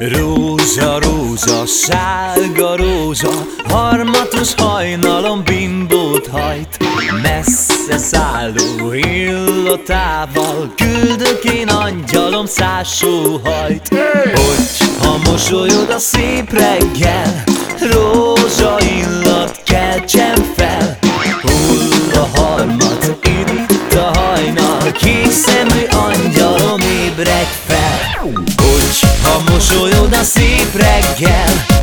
Rózsa, rózsa, sárga rózsa Harmatos hajnalom bimbót hajt. Messze szálló illatával Küldök én angyalom szásó hajt. Hogy ha mosolyod a szép reggel Rózsa illat keltsen fel. Hull a harmat, itt a hajnal Kék szemű angyalom ébredj fel Ha mosolyod a szép reggel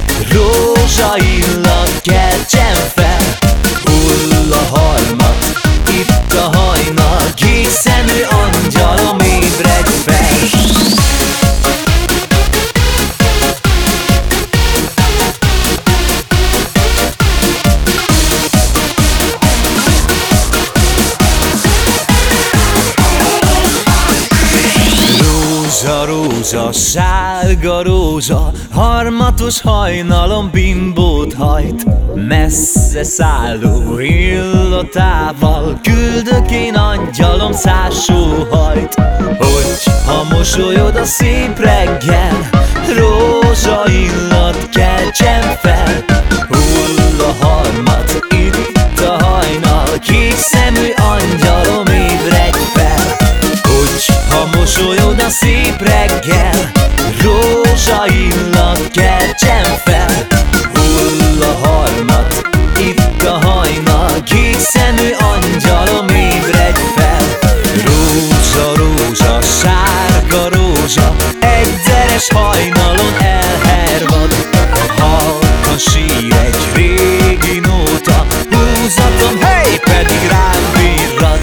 Rózsa, rózsa, sárga rózsa Harmatos hajnalom bimbót hajt. Messze szálló illatával Küldök én angyalom hajt. Hogy ha mosolyod a szép reggel Rózsa illat keltsen fel szép reggel Rózsa illat keltsen fel. Hull a harmat, itt a hajnal Kék szemű angyalom ébredj fel. Rózsa, rózsa, sárga rózsa Egyszeres hajnalon elhervad. Halkan sír egy régi nóta Húzatom, hely pedig rám virrad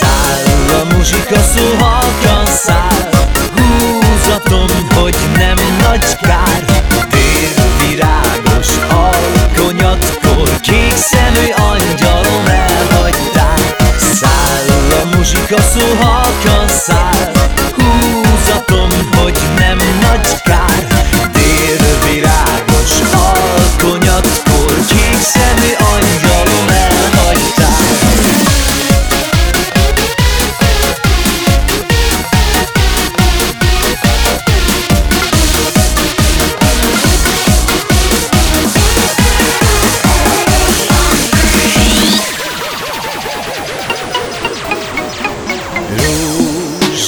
Száll a muzsika szó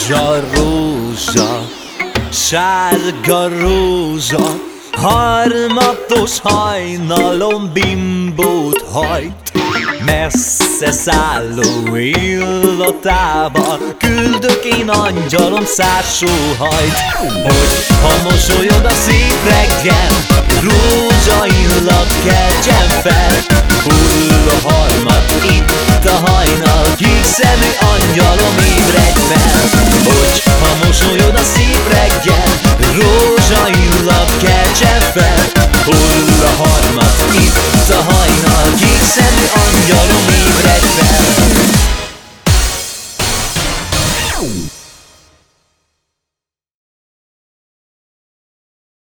Rózsa, rózsa, sárga rózsa Harmatos hajnalom bimbót hajt. Messze szálló illatával Küldök én angyalom szásóhajt Hogy ha mosolyod a szép reggel Rózsa illat keltsen fel. Hull a harmat, itt a hajnal Kék szemű angyalom ébredj fel fel. Hull a harmat, itt a hajnal? Kék szemű angyalom ébred fel.